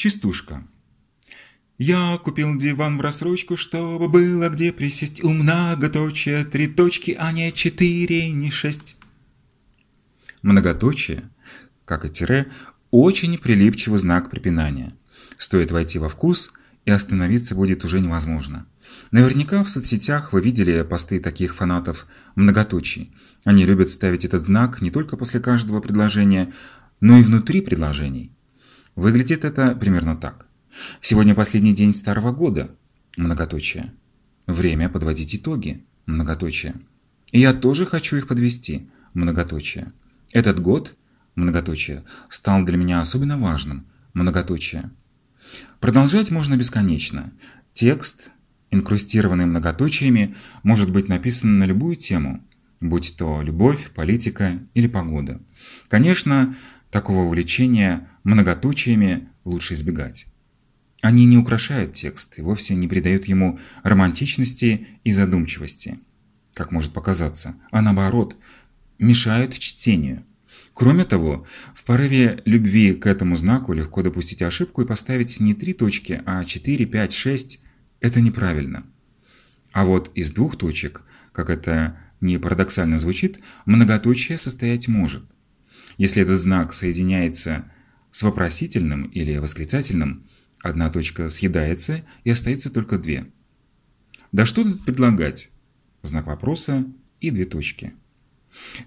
Частушка. Я купил диван в рассрочку, чтобы было где присесть. У многоточия три точки, а не четыре, не шесть. Многоточие, как и тире, очень прилипчивый знак препинания. Стоит войти во вкус, и остановиться будет уже невозможно. Наверняка в соцсетях вы видели посты таких фанатов многоточий. Они любят ставить этот знак не только после каждого предложения, но и внутри предложений. Выглядит это примерно так. Сегодня последний день старого года. Многоточие. Время подводить итоги. Многоточие. И я тоже хочу их подвести. Многоточие. Этот год, многоточие, стал для меня особенно важным. Многоточие. Продолжать можно бесконечно. Текст, инкрустированный многоточиями, может быть написан на любую тему, будь то любовь, политика или погода. Конечно, такого увлечения многоточиями лучше избегать. Они не украшают текст и вовсе не придают ему романтичности и задумчивости, как может показаться, а наоборот, мешают чтению. Кроме того, в порыве любви к этому знаку легко допустить ошибку и поставить не три точки, а четыре, пять, шесть. Это неправильно. А вот из двух точек, как это не парадоксально звучит, многоточие состоять может. Если этот знак соединяется с вопросительным или восклицательным, одна точка съедается и остается только две. Да что тут предлагать? Знак вопроса и две точки.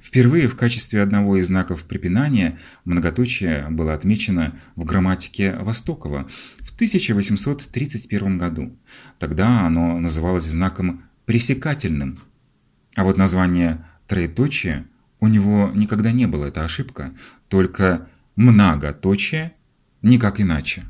Впервые в качестве одного из знаков препинания многоточие было отмечено в грамматике Востокова в 1831 году. Тогда оно называлось знаком пресекательным. А вот название троеточие у него никогда не было, это ошибка, только многоточие, никак иначе.